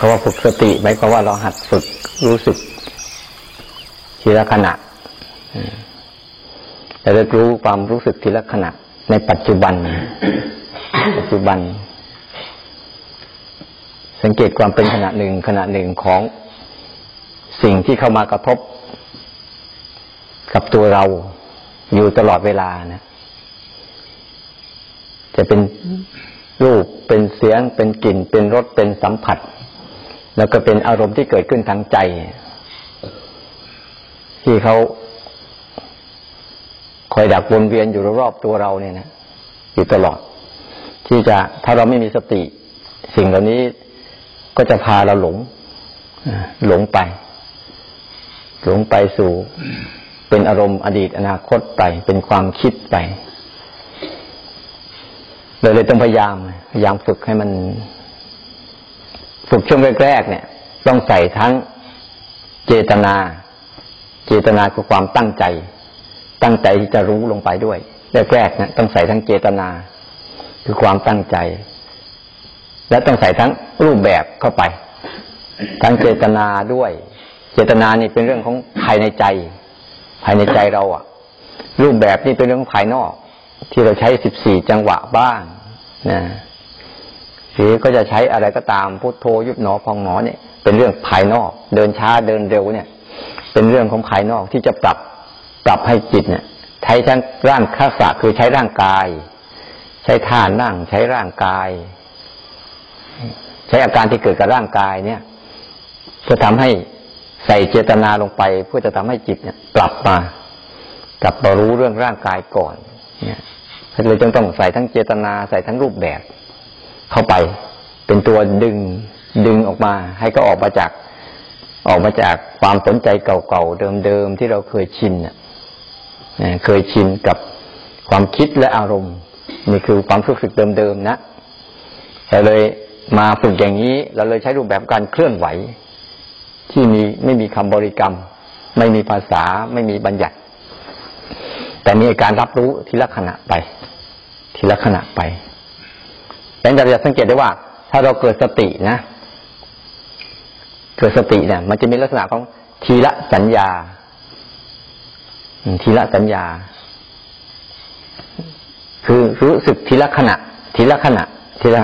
เขาว่าฝึกสติหมายความว่าเราหัดฝึกรู้สึกทีละขณะแต่ได้รู้ความรู้สึกทีละขณะ ในปัจจุบัน ปัจจุบัน สังเกตความเป็นขณะหนึ่งขณะหนึ่งของสิ่งที่เข้ามากระทบ กับตัวเราอยู่ตลอดเวลานะ จะเป็นรูปเป็นเสียงเป็นกลิ่นเป็นรสเป็นสัมผัส แล้วก็เป็นอารมณ์ที่เกิดขึ้นทางใจ ที่เขาคอยดักวนเวียนอยู่รอบตัวเราเนี่ยนะอยู่ตลอด ที่จะถ้าเราไม่มีสติ สิ่งเหล่านี้ก็จะพาเราหลงหลงไป หลงไปสู่เป็นอารมณ์อดีตอนาคตไป เป็นความคิดไปเลยเลยต้องพยายามพยายามฝึกให้มัน ฝึกช่วงแรกๆเนี่ย ต้องใส่ทั้งเจตนา เจตนาคือความตั้งใจ ตั้งใจที่จะรู้ลงไปด้วยแรกๆนะต้องใส่ทั้งเจตนา คือความตั้งใจ และต้องใส่ทั้งรูปแบบเข้าไป ทั้งเจตนาด้วย เจตนานี่เป็นเรื่องของภายในใจ ภายในใจเราอะรูปแบบนี่เป็นเรื่องภายนอก ที่เราใช้สิบสี่จังหวะบ้างนะ หรือก็จะใช้อะไรก็ตามพุทโธยุบหนอพองหนอเนี่ย เป็นเรื่องภายนอก เดินช้าเดินเร็วเนี่ย เป็นเรื่องของภายนอกที่จะปรับปรับให้จิตเนี่ย ใช้ทั้งร่างข้าศคือใช้ร่างกาย ใช้ท่านั่งใช้ร่างกาย ใช้อาการที่เกิดกับร่างกายเนี่ยจะทำให้ใส่เจตนาลงไป เพื่อจะทำให้จิตเนี่ยกลับมากลับมารู้เรื่องร่างกายก่อน เนี่ยเลยจึงต้องใส่ทั้งเจตนาใส่ทั้งรูปแบบ เข้าไป เป็นตัวดึงดึงออกมา ให้ก็ออกมาจากออกมาจากความสนใจเก่าๆเดิมๆที่เราเคยชินเนี่ยเคยชินกับความคิดและอารมณ์นี่คือความรู้สึกเดิมๆนะแต่เลยมาฝึกอย่างนี้ เราเลยใช้รูปแบบการเคลื่อนไหว ที่มีไม่มีคำบริกรรม ไม่มีภาษาไม่มีบัญญัติ แต่มีการรับรู้ทีละขณะไป ทีละขณะไป แล้วเราจะสังเกตได้ว่า ถ้าเราเกิดสตินะ เกิดสติเนี่ยมันจะมีลักษณะของทีละสัญญาทีละสัญญา คือรู้สึกทีละขณะ ทีละขณะ ทีละ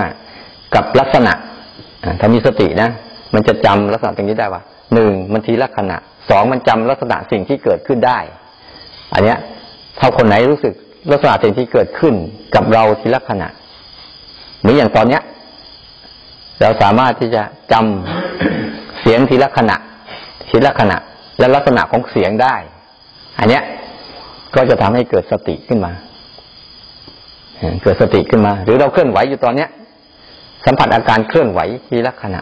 กับลักษณะถ้ามีสตินะมันจะจำลักษณะตรงนี้ได้ว่าหนึ่งมันทีละขณะสองมันจำลักษณะสิ่งที่เกิดขึ้นได้ อันเนี้ยถ้าคนไหนรู้สึกลักษณะสิ่งที่เกิดขึ้นกับเราทีละขณะ หมือนอย่างตอนเนี้ย เราสามารถที่จะจำเสียงทีละขณะ ทีละขณะ และลักษณะของเสียงได้ อันเนี้ยก็จะทำให้เกิดสติขึ้นมา เกิดสติขึ้นมา หรือเราเคลื่อนไหวอยู่ตอนเนี้ย สัมผัสอาการเคลื่อนไหวทีละขณะ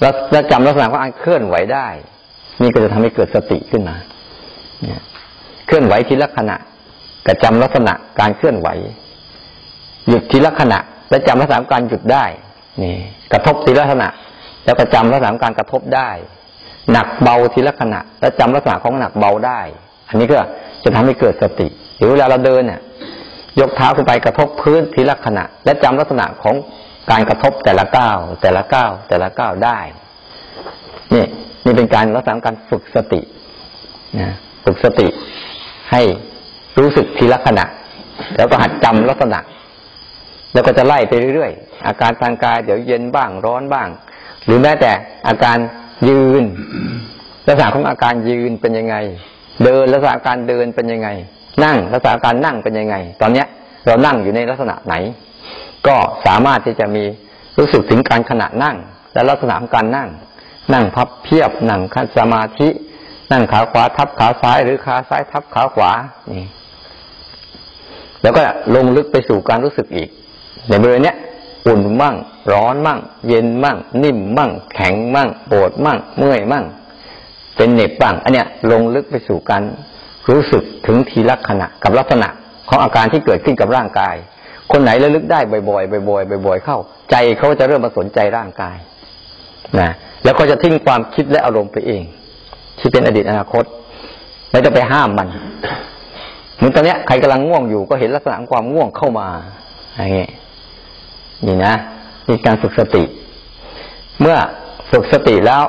แล้วจำลักษณะของการเคลื่อนไหวได้ นี่ก็จะทำให้เกิดสติขึ้นมาเคลื่อนไหวทีละขณะกระจำลักษณะการเคลื่อนไหว หยุดทีละขณะ และจำลักษณะการหยุดได้ นี่ กระทบทีละขณะ แล้วกระจำลักษณะการกระทบได้ หนักเบาทีละขณะ และจำลักษณะของหนักเบาได้ อันนี้ก็จะทำให้เกิดสติหรือเวลาเราเดินเนี่ยยกเท้าขึ้นไปกระทบพื้นทีละขณะ และจำลักษณะของการกระทบแต่ละก้าวแต่ละก้าวแต่ละก้าวได้นี่นี่เป็นการลักษณะการฝึกสตินะฝึกสติให้รู้สึกทีละขณะ แล้วก็หัดจำลักษณะ แล้วก็จะไล่ไปเรื่อยๆ อาการทางกายเดี๋ยวเย็นบ้างร้อนบ้าง หรือแม้แต่อาการยืน ลักษณะของอาการยืนเป็นยังไง เดินลักษณะการเดินเป็นยังไง นั่งลักษณะการนั่งเป็นยังไง ตอนเนี้ยเรานั่งอยู่ในลักษณะไหน ก็สามารถที่จะมีรู้สึกถึงการขณะนั่ง และลักษณะของการนั่ง นั่งพับเพียบนั่งคัสมาธินั่งขาขวาทับขาซ้าย หรือขาซ้ายทับขาขวานี่แล้วก็ลงลึกไปสู่การรู้สึกอีก ในบริเวณนี้ยอุ่นมั่ง ร้อนมั่ง เย็นมั่ง นิ่มมั่ง แข็งมั่งปวดมั่ง เมื่อยมั่ง เป็นเหน็บบ้างอันเนี้ยลงลึกไปสู่การรู้สึกถึงทีละขณะกับลักษณะของอาการที่เกิดขึ้นกับร่างกาย คนไหนระลึกได้บ่อยๆบ่อยๆบ่อยๆเข้า ใจเขาจะเริ่มมาสนใจร่างกายนะแล้วก็จะทิ้งความคิดและอารมณ์ไปเอง ที่เป็นอดีตอนาคต ไม่ต้องไปห้ามมันเหมือนตอนเนี้ยใครกำลังง่วงอยู่ก็เห็นลักษณะความง่วงเข้ามาอย่างนี้ นี่นะนี่การฝึกสติ เมื่อฝึกสติแล้ว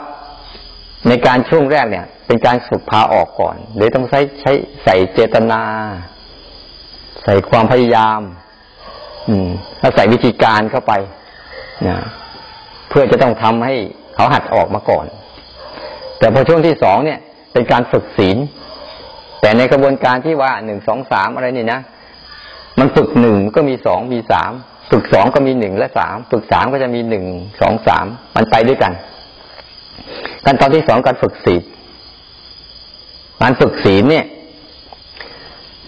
ในการช่วงแรกเนี่ย เป็นการฝึกพาออกก่อนหรือต้องใช้ใช้ใส่เจตนา ใส่ความพยายาม อืมแล้วใส่วิธีการเข้าไปนะเพื่อจะต้องทำให้เขาหัดออกมาก่อน แต่พอช่วงที่สองเนี่ย เป็นการฝึกศีล แต่ในกระบวนการที่ว่าหนึ่งสองสามอะไรนี่นะมันฝึกหนึ่งก็มีสองมีสาม ฝึกสองก็มีหนึ่งและสามฝึกสามก็จะมีหนึ่งสองสามมันไปด้วยกันขั้นตอนที่สองการฝึกศีลการฝึกศีลเนี่ย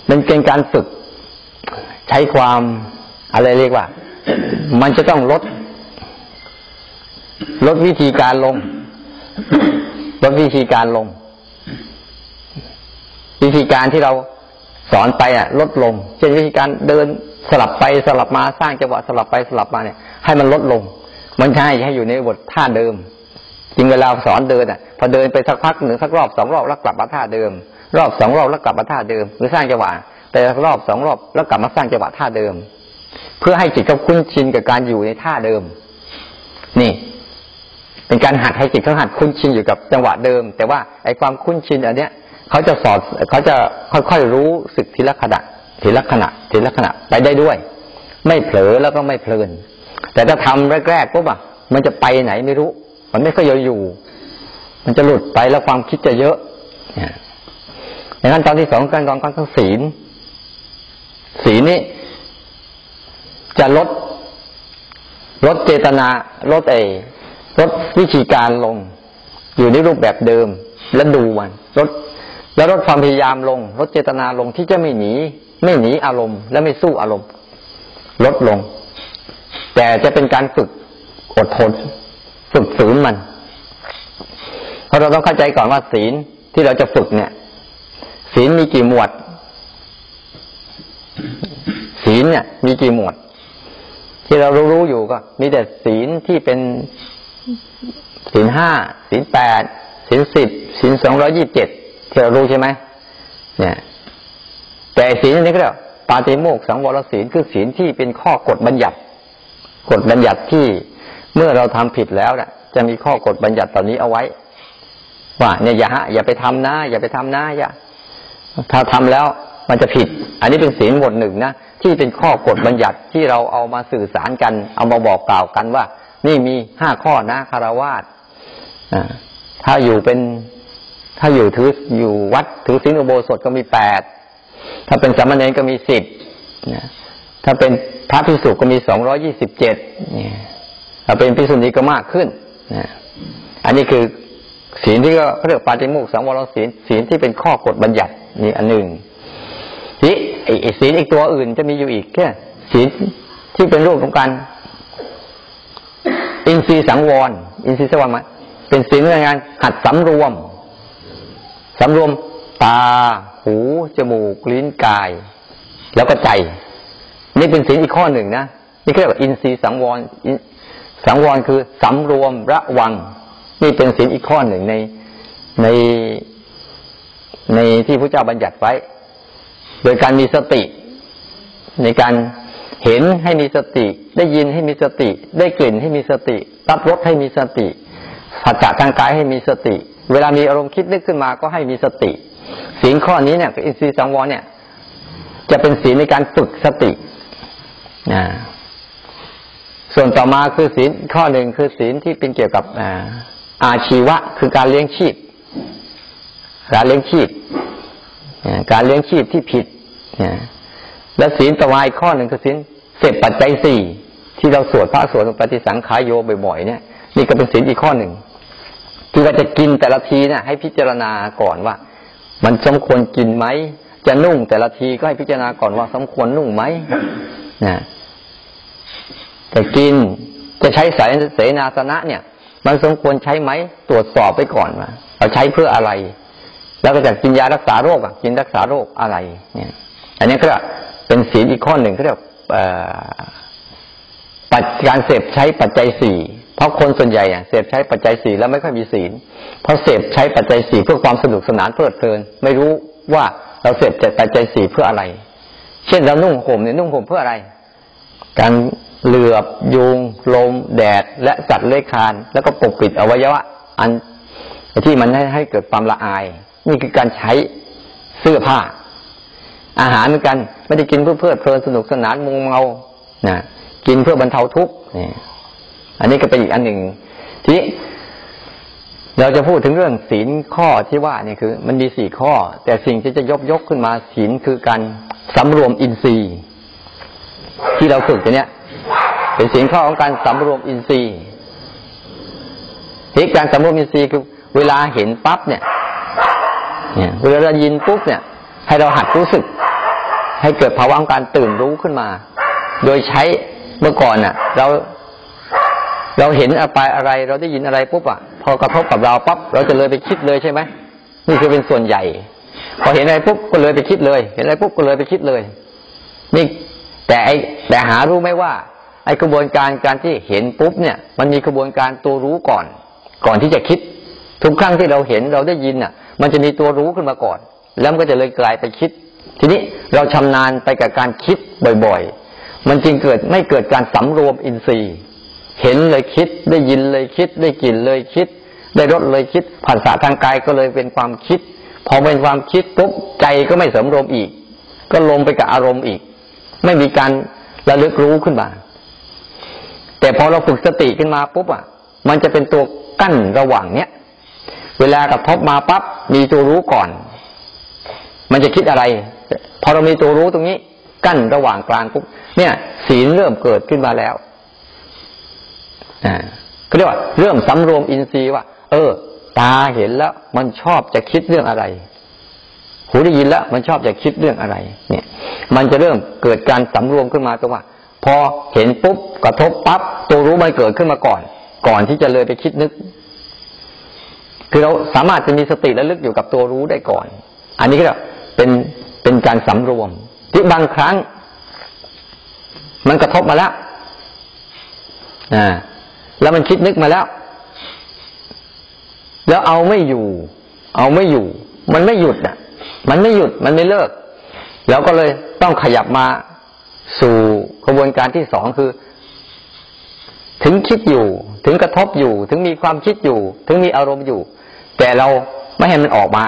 มันเป็นการฝึกใช้ความอะไรเรียกว่า มันจะต้องลด ลดวิธีการลง ลดวิธีการลง วิธีการที่เราสอนไปอะ ลดลง เช่นวิธีการเดิน สลับไปสลับมาสร้างจังหวะสลับไปสลับมาเนี่ย ให้มันลดลง มันใช่ให้อยู่ในบทท่าเดิมจริงเวลาสอนเดินอะ พอเดินไปสักพักหนึ่งสักรอบสองรอบแล้วกลับมาท่าเดิม รอบสองรอบแล้วกลับมาท่าเดิม หรือสร้างจังหวะแต่รอบสองรอบแล้วกลับมาสร้างจังหวะท่าเดิม เพื่อให้จิตเขาคุ้นชินกับการอยู่ในท่าเดิม นี่ เป็นการหัดให้จิตเขาหัดคุ้นชินอยู่กับจังหวะเดิม แต่ว่าไอ้ความคุ้นชินอันเนี้ยเขาจะสอดเขาจะค่อยๆรู้สึกทีละขณะ ทีละขณะทีละขณะไปได้ด้วย ไม่เผลอแล้วก็ไม่เพลิน แต่ถ้าทำแรกๆปุ๊บอะมันจะไปไหนไม่รู้ มันไม่ค่อยอยู่ มันจะหลุดไปแล้วความคิดจะเยอะดังนั้นตอนที่สองการกองการทั้งศีลศีลนี้จะลดลดเจตนาลดเอลดวิธีการลง อยู่ในรูปแบบเดิม แล้วดูมันลดแล้วลดความพยายามลงลดเจตนาลงที่จะไม่หนี ไม่หนีอารมณ์ และไม่สู้อารมณ์ ลดลง แต่จะเป็นการฝึกอดทนฝึกฝืนมัน เพราะเราต้องเข้าใจก่อนว่าศีลที่เราจะฝึกเนี่ย ศีลมีกี่หมวด ศีลเนี่ย มีกี่หมวด ที่เรารู้อยู่ก็ มีแต่ศีลที่เป็นศีลห้าศีลแปดศีลสิบศีลสองร้อยี่บเจ็ดที่เรารู้ใช่ไหมเนี่ย แต่ศีลนี้ก็เรียกปาติโมกสังวรศีลคือศีลที่เป็นข้อกฎบัญญัติ กฎบัญญัติที่เมื่อเราทำผิดแล้วเนี่ยจะมีข้อกฎบัญญัติตอนนี้เอาไว้ ว่าเนี่ยอย่าอย่าไปทำนะ อย่าไปทำนะอย่าถ้าทำแล้วมันจะผิด อันนี้เป็นศีลหมวดหนึ่งนะที่เป็นข้อกฎบัญญัติที่เราเอามาสื่อสารกัน เอามาบอกกล่าวกันว่า นี่มีห้าข้อนะคารวาสถ้าอยู่เป็นถ้าอยู่ถืออยู่วัดถือศีลอุโบสถก็มีแปด ถ้าเป็นสามเณรก็มีสิบถ้าเป็นพระพิสุก็มีสองร้อยี่สิบเจ็ดถ้าเป็นพิสุนีก็มากขึ้นอันนี้คือศีลที่ก็เขาเรียกปาฏิโมกข์สังวรศีลศีลที่เป็นข้อกฎบัญญัตินี่อันหนึ่งที่ไอ้ศีลอีกตัวอื่นจะมีอยู่อีกแค่ศีลที่เป็นรูปของการอินทรีย์สังวร อินทรีย์สังวรมาเป็นศีลในงานหัดสำรวมสำรวม ตา หู จมูก ลิ้นกาย แล้วก็ใจ นี่เป็นศีลอีกข้อหนึ่งนะ นี่เรียกว่าอินทรีย์สังวรสังวรคือสำรวมระวัง นี่เป็นศีลอีกข้อหนึ่งในในในที่พระเจ้าบัญญัติไว้ โดยการมีสติ ในการเห็นให้มีสติ ได้ยินให้มีสติ ได้กลิ่นให้มีสติ รับรสให้มีสติสัจจะทางกายให้มีสติ เวลามีอารมณ์คิดนึกขึ้นมาก็ให้มีสติ ศีลข้อนี้เนี่ยอินทรีย์สังวรเนี่ย จะเป็นศีลในการฝึกสตินะส่วนต่อมาคือศีลข้อหนึ่งคือศีลที่เป็นเกี่ยวกับอาชีวะ คือการเลี้ยงชีพ การเลี้ยงชีพการเลี้ยงชีพที่ผิดและศีลต่อมาอีกข้อหนึ่งคือศีลเสพปัจจัยสี่ที่เราสวดพระสวดปฏิสังขายโยบ่อยๆเนี่ย นี่ก็เป็นศีลอีกข้อหนึ่งที่ว่าจะกินแต่ละทีเนะ่ยให้พิจารณาก่อนว่า มันสมควรกินไหม จะนุ่งแต่ละทีก็ให้พิจารณาก่อนว่าสมควรนุ่งไหมนะจะกินจะใช้สายเสนาสนะเนี่ย มันสมควรใช้ไหมตรวจสอบไปก่อนว่าเราใช้เพื่ออะไร แล้วก็จะกินยารักษาโรคอะกินรักษาโรคอะไร เนี่ย อันนี้ก็เป็นศีลอีกข้อหนึ่งเขาเรียกการเสพใช้ปัจจัยสี่ ราะคนส่วนใหญ่เสพใช้ปัจจัยสี่แล้วไม่ค่อยมีศีลเพราะเสพใช้ปัจจัยสี่เพื่อความสนุกสนานเพลิดเพลิน ไม่รู้ว่าเราเสพปัจจัยสี่เพื่ออะไร เช่นเรานุ่งห่มเนี่ยนุ่งห่มเพื่ออะไร การเหลือบยุงลม แดด และสัตว์เลื้อยคลาน แล้วก็ปกปิดอวัยวะ อันที่มันให้ให้เกิดความละอาย นี่คือการใช้เสื้อผ้า อาหารเหมือนกันไม่ได้กินเพื่อเพลิดเพลินสนุกสนานมุงเมานะกินเพื่อบรรเทาทุกข์นี่ อันนี้ก็เป็นอีกอันหนึ่งที่เราจะพูดถึงเรื่องศีลข้อที่ว่านี่คือ มันมีสี่ข้อ แต่สิ่งที่จะยกยกขึ้นมาศีลคือการสำรวมอินทรีย์ ที่เราฝึกตัวเนี้ยเป็นศีลข้อของการสำรวมอินทรีย์ที่การสำรวมอินทรีย์คือ เวลาเห็นปั๊บเนี่ยเนี่ยเวลาเรายินปุ๊บเนี่ย ให้เราหัดรู้สึก ให้เกิดภาวะของการตื่นรู้ขึ้นมา โดยใช้เมื่อก่อนน่ะ เรา เราเห็นอะไรอะไรเราได้ยินอะไรปุ๊บอะพอกระทบกับเราปั๊บเราจะเลยไปคิดเลยใช่ไหมนี่คือเป็นส่วนใหญ่ พอเห็นอะไรปุ๊บก็เลยไปคิดเลย เห็นอะไรปุ๊บก็เลยไปคิดเลย นี่แต่ไอแต่หารู้ไหมว่า ไอกระบวนการการที่เห็นปุ๊บเนี่ย มันมีกระบวนการตัวรู้ก่อน ก่อนที่จะคิด ทุกครั้งที่เราเห็นเราได้ยินอะ มันจะมีตัวรู้ขึ้นมาก่อน แล้วมันก็จะเลยกลายไปคิด ทีนี้เราชำนาญไปกับการคิดบ่อย ๆ มันจึงเกิดไม่เกิดการสำรวมอินทรีย์ เห็นเลยคิดได้ยินเลยคิด ได้กลิ่นเลยคิด ได้รสเลยคิดภาษาทางกายก็เลยเป็นความคิด พอเป็นความคิดปุ๊บใจก็ไม่สมรวมอีก ก็ลงไปกับอารมณ์อีก ไม่มีการระลึกรู้ขึ้นมา แต่พอเราฝึกสติขึ้นมาปุ๊บอะ มันจะเป็นตัวกั้นระหว่างเนี้ยเวลากระทบมาปั๊บมีตัวรู้ก่อน มันจะคิดอะไร พอเรามีตัวรู้ตรงนี้ กั้นระหว่างกลางปุ๊บเนี่ย ศีลเริ่มเกิดขึ้นมาแล้ว อ่าก็เรียกว่าเริ่มสำรวมอินทรีย์ว่า เออ ตาเห็นแล้วมันชอบจะคิดเรื่องอะไร หูได้ยินแล้วมันชอบจะคิดเรื่องอะไร เนี่ย มันจะเริ่มเกิดการสำรวมขึ้นมาตรงว่า พอเห็นปุ๊บกระทบปั๊บตัวรู้มันเกิดขึ้นมาก่อน ก่อนที่จะเลยไปคิดนึก คือเราสามารถจะมีสติและลึกอยู่กับตัวรู้ได้ก่อน อันนี้ก็เป็นเป็นการสำรวม ที่บางครั้ง มันกระทบมาแล้วอ่า แล้วมันคิดนึกมาแล้ว แล้วเอาไม่อยู่ เอาไม่อยู่ มันไม่หยุดอะ มันไม่หยุดมันไม่เลิก แล้วก็เลยต้องขยับมาสู่กระบวนการที่สองคือ ถึงคิดอยู่ ถึงกระทบอยู่ ถึงมีความคิดอยู่ ถึงมีอารมณ์อยู่ แต่เราไม่ให้มันออกมา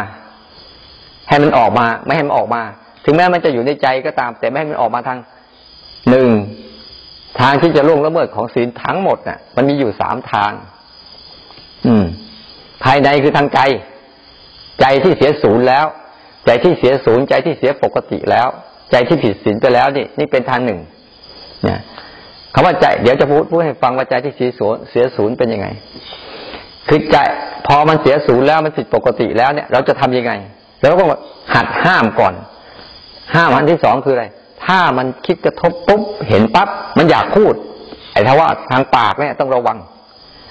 ให้มันออกมา ไม่ให้มันออกมา ถึงแม้มันจะอยู่ในใจก็ตาม แต่ไม่ให้มันออกมาทางหนึ่ง ทางที่จะล่วงละเมิดของศีลทั้งหมดน่ะ มันมีอยู่สามทาง อืม ภายในคือทางใจ ใจที่เสียศูนย์แล้ว ใจที่เสียศูนย์ใจที่เสียปกติแล้ว ใจที่ผิดศีลไปแล้วนี่นี่เป็นทางหนึ่งเนี่ยคำว่าใจ เดี๋ยวจะพูดพูดให้ฟังว่าใจที่เสียศูนย์เสียศูนย์เป็นยังไง คือใจพอมันเสียศูนย์แล้วมันผิดปกติแล้วเนี่ย เราจะทำยังไง แล้วก็หัดห้ามก่อน ห้ามอันที่สองคืออะไร ถ้ามันคิดกระทบปุ๊บเห็นปั๊บมันอยากพูด ไอ้ถ้าว่าทางปากเนี่ยต้องระวัง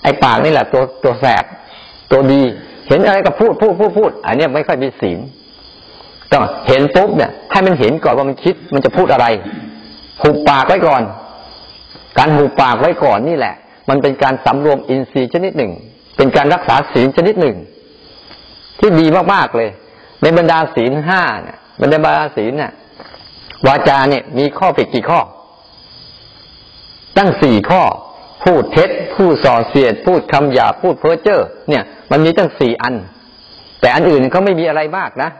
ไอ้ปากนี่แหละตัวตัวแสบตัวดี เห็นอะไรก็พูดพูดพูดพูดอันนี้ไม่ค่อยมีศีลต้องเห็นปุ๊บเนี่ยให้มันเห็นก่อนว่ามันคิดมันจะพูดอะไรหุบปากไว้ก่อน การหุบปากไว้ก่อนนี่แหละ มันเป็นการสำรวมอินทรีย์ชนิดหนึ่ง เป็นการรักษาศีลชนิดหนึ่ง ที่ดีมากๆเลย ในบรรดาศีลห้าเนี่ยบรรดาศีลเนี่ย วาจาเนี่ย มีข้อผิดกี่ข้อ ตั้งสี่ข้อ พูดเท็จ พูดส่อเสียด พูดคำหยาพูดเพ้อเจ้อเนี่ย มันมีตั้งสี่อัน แต่อันอื่นเขาไม่มีอะไรมากนะ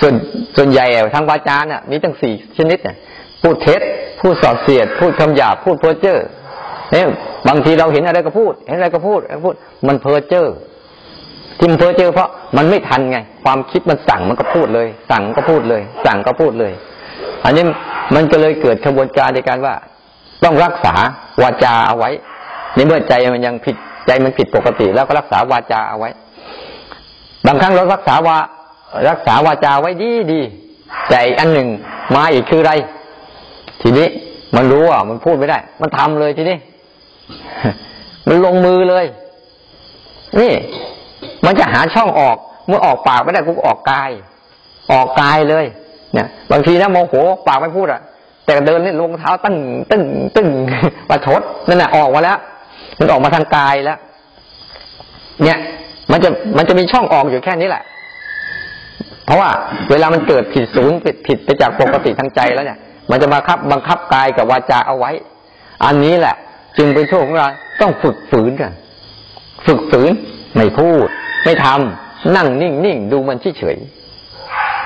ส่วนส่วนใหญ่ทางวาจาเนี่ยมีตั้งสี่ชนิดเนี่ยพูดเท็จ พูดส่อเสียด พูดคำหยาพูดเพ้อเจ้อเนี่ยบางทีเราเห็นอะไรก็พูด เห็นอะไรก็พูดพูด มันเพ้อเจ้อ ที่มันเพ้อเจอเพราะมันไม่ทันไง ความคิดมันสั่งมันก็พูดเลย สั่งก็พูดเลย สั่งก็พูดเลย อันนี้มันก็เลยเกิดกระบวนการในการว่า ต้องรักษาวาจาเอาไว้ในเมื่อใจมันยังผิดใจมันผิดปกติ แล้วก็รักษาวาจาเอาไว้ บางครั้งเรารักษาวารักษาวาจาไว้ดีดีแต่อีกอันหนึ่งมาอีกคืออะไร ทีนี้มันรู้อะมันพูดไม่ได้ มันทำเลยทีนี้มันลงมือเลย นี่ มันจะหาช่องออก เมื่อออกปากไม่ได้กูออกกาย ออกกายเลยเนี่ยบางทีนะโมโหปากไม่พูดอะ แต่เดินนี่ลงเท้าตึ้งตึ้งตึ้งประชดนั่นแหละออกมาแล้ว มันออกมาทางกายแล้ว เนี่ย มันจะมันจะมีช่องออกอยู่แค่นี้แหละ เพราะว่าเวลามันเกิดผิดศูนย์ผิดผิดไปจากปกติทางใจแล้วเนี่ย มันจะมาคับบังคับกายกับวาจาเอาไว้ อันนี้แหละ จึงเป็นโชคของเราต้องฝึกฝืนกันฝึกฝืนไม่พูด ไม่ทำนั่งนิ่งนิ่งดูมันเฉย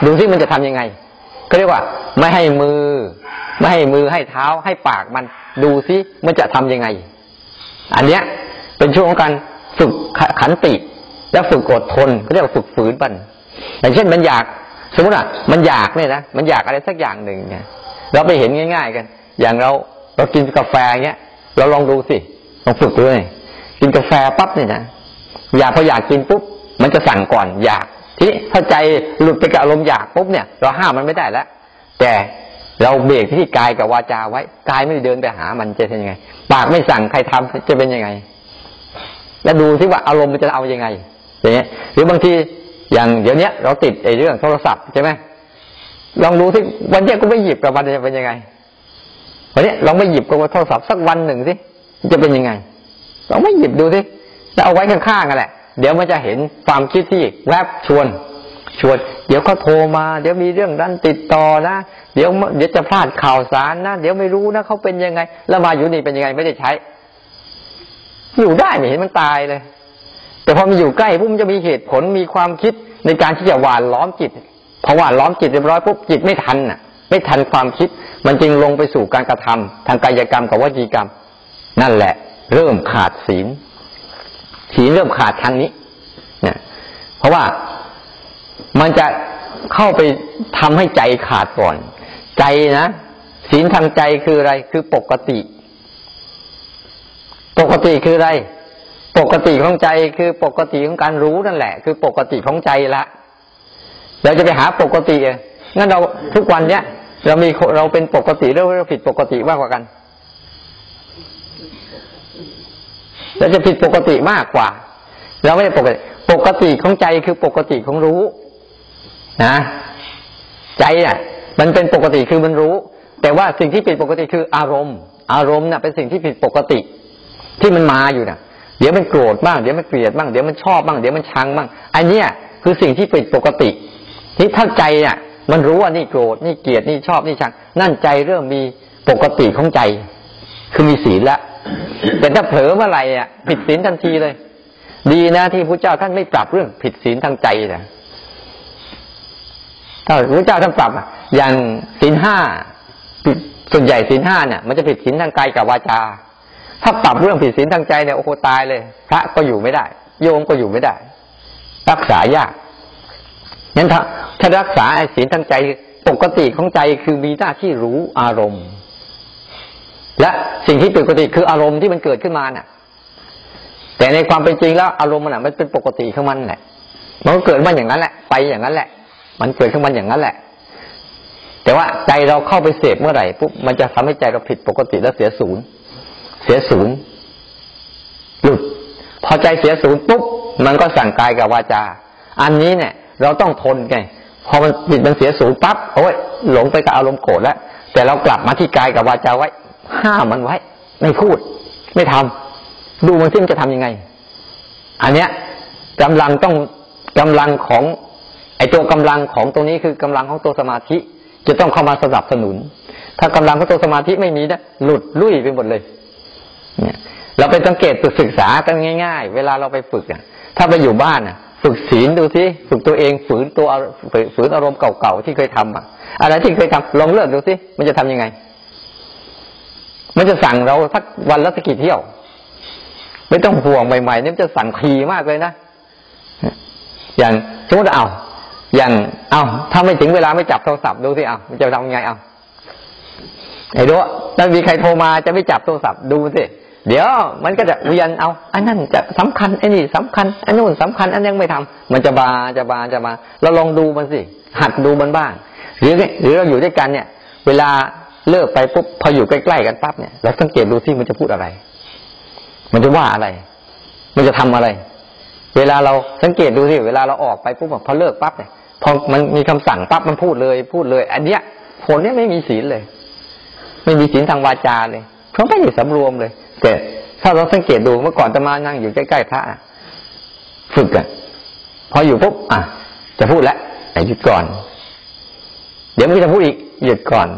ดูซิมันจะทํำยังไงก็เรียกว่า ไม่ให้มือ ไม่ให้มือให้เท้าให้ปากมัน ดูซิมันจะทํำยังไง อันเนี้ย เป็นช่วงของการฝึกขันติ และฝึกอดทนก็เรียกว่าฝึกฝืนมันอย่างเช่นมันอยาก สมมติอะมันอยากเนี่ยนะมันอยากอะไรสักอย่างหนึ่งเนี่ยเราไปเห็นง่าย ๆ กัน อย่างเราเรากินกาแฟเงี้ยเราลองดูสิลองฝึกดูเลยกินกาแฟปั๊บเนี่ยนะ อยากพออยากกินปุ๊บมันจะสั่งก่อนอยากทีถ้าใจหลุดไปกับอารมณ์อยากปุ๊บเนี่ย เราห้ามมันไม่ได้แล้วแต่เราเบรกที่กายกับวาจาไว้กายไม่เดินไปหามันจะเป็นยังไง ปากไม่สั่งใครทำจะเป็นยังไง แล้วดูที่ว่าอารมณ์มันจะเอาอยังไง อย่างเงี้ย หรือบางทีอย่างเดี๋ยวนี้เราติดไอ้เรื่องโทรศัพท์ใช่ไหมลองดูที่วันนี้ก็ไม่หยิบกับมันจะเป็นยังไงวันนี้ลองไม่หยิบกับโทรศัพท์สักวันหนึ่งสิจะเป็นยังไงลองไม่หยิบดูสิ แล้วเอาไว้ข้างๆกันแหละ เดี๋ยวมันจะเห็นความคิดที่แวบชวน ชวน เดี๋ยวเขาโทรมา เดี๋ยวมีเรื่องดันติดต่อนะ เดี๋ยวเดี๋ยวจะพลาดข่าวสารนะ เดี๋ยวไม่รู้นะเขาเป็นยังไง แล้วมาอยู่นี่เป็นยังไงไม่ได้ใช้ อยู่ได้ไม่เห็นมันตายเลย แต่พอมันอยู่ใกล้ปุ๊บมันจะมีเหตุผลมีความคิดในการที่จะหวานล้อมจิตพอหวานล้อมจิตเรียบร้อยปุ๊บจิตไม่ทันน่ะ ไม่ทันความคิด มันจึงลงไปสู่การกระทำทางกายกรรมกับวจีกรรม นั่นแหละ เริ่มขาดศีล ศีลเริ่มขาดทางนี้เนี่ยเพราะว่ามันจะเข้าไปทำให้ใจขาดก่อน ใจนะศีลทางใจคืออะไรคือปกติ ปกติคืออะไร ปกติของใจคือปกติของการรู้นั่นแหละ คือปกติของใจละเราจะไปหาปกติงั้นเราทุกวันเนี้ยเรามีเราเป็นปกติหรือเราผิดปกติมากกว่ากัน เราจะผิดปกติมากกว่า เราไม่ได้ปกติ ปกติของใจคือปกติของรู้ นะ ใจอะ มันเป็นปกติคือมันรู้ แต่ว่าสิ่งที่ผิดปกติคืออารมณ์ อารมณ์น่ะเป็นสิ่งที่ผิดปกติ ที่มันมาอยู่น่ะ เดี๋ยวมันโกรธบ้างเดี๋ยวมันเกลียดบ้างเดี๋ยวมันชอบบ้างเดี๋ยวมันชังบ้างอันเนี้ยคือสิ่งที่ผิดปกตินี่ถ้าใจเนี่ยมันรู้ว่านี่โกรธนี่เกลียดนี่ชอบนี่ชัง นั่นใจเริ่มมีปกติของใจ คือมีศีลแล้ว แต่ถ้าเผลอเมื่อไหร่อะผิดศีลทันทีเลย ดีนะที่พระเจ้าท่านไม่ปรับเรื่องผิดศีลทางใจนะถ้าพระเจ้าท่านปรับอย่างศีลห้าส่วนใหญ่ศีลห้าเนี่ยมันจะผิดศีลทางกายกับวาจา ถ้าปรับเรื่องผิดศีลทางใจเนี่ยโอ้โหตายเลย พระก็อยู่ไม่ได้ โยมก็อยู่ไม่ได้ รักษายากงั้นถ้าถ้ารักษาไอ้ศีลทางใจปกติของใจคือมีหน้าที่รู้อารมณ์ และสิ่งที่ผิดปกติคืออารมณ์ที่มันเกิดขึ้นมาน่ะ แต่ในความเป็นจริงแล้วอารมณ์มันอะมันเป็นปกติของมันแหละ มันก็เกิดมาอย่างนั้นแหละ ไปอย่างนั้นแหละ มันเกิดขึ้นมาอย่างนั้นแหละ แต่ว่าใจเราเข้าไปเสพเมื่อไหร่ปุ๊บมันจะทำให้ใจเราผิดปกติแล้วเสียศูนย์ เสียศูนย์หลุด พอใจเสียศูนย์ปุ๊บมันก็สั่งกายกับวาจา อันนี้เนี่ย เราต้องทนไงพอมันจิตมันเสียสูงปั๊บโอ้ยหลงไปกับอารมณ์โกรธแล้วแต่เรากลับมาที่กายกับวาจาไว้ ห้ามมันไว้ ไม่พูด ไม่ทำดูมันซิมจะทํำยังไง อันเนี้ยกำลังต้องกำลังของ ไอตัวกำลังของตรงนี้คือกำลังของตัวสมาธิ จะต้องเข้ามาสนับสนุน ถ้ากำลังของตัวสมาธิไม่มีนะหลุดลุ่ยไปหมดเลย เนี่ยเราไปสังเกตศึกษากันง่าย ๆ เวลาเราไปฝึกอะ ถ้าไปอยู่บ้านอะ ฝึกศีลดูสิฝึกตัวเองฝืนตัวฝืนอารมณ์เก่าๆที่เคยทำอะ อะไรที่เคยทำลองเลิกดูสิมันจะทํำยังไง มันจะสั่งเราสักวันละสักกี่เที่ยว ไม่ต้องห่วงใหม่ๆนี่มันจะสั่งทีมากเลยนะอย่างสมมติเอาอย่างเอาถ้าไม่ถึงเวลาไม่จับโทรศัพท์ดูสิเอามันจะทำยังไงเอาไอ้ดูถ้ามีใครโทรมาจะไม่จับโทรศัพท์ดูสิเดี๋ยวมันก็จะเวียนเอาอันนั้นจะสำคัญไอ้นี่สำคัญอันนู้นสำคัญอันยังไม่ทำมันจะบาจะบาจะมาเราลองดูมันสิหัดดูมันบ้าง หรือหรือเราอยู่ด้วยกันเนี่ย เวลา เลิกไปปุ๊บพออยู่ใกล้ๆกันปั๊บเนี่ยเราสังเกตดูที่มันจะพูดอะไร มันจะว่าอะไร มันจะทำอะไร เวลาเราสังเกตดูสิเวลาเราออกไปปุ๊บพอเลิกปั๊บเนี่ยพอมันมีคำสั่งปั๊บมันพูดเลย พูดเลย อันเนี้ยผลเนี้ยไม่มีศีลเลย ไม่มีศีลทางวาจาเลยเพราะไม่ได้สำรวมเลยแต่ถ้าเราสังเกตดูเมื่อก่อนจะมานั่งอยู่ใกล้ๆพระฝึกกันพออยู่ปุ๊บอะ จะพูดแล้วแต่หยุดก่อน เดี๋ยวมันจะพูดอีกหยุดก่อน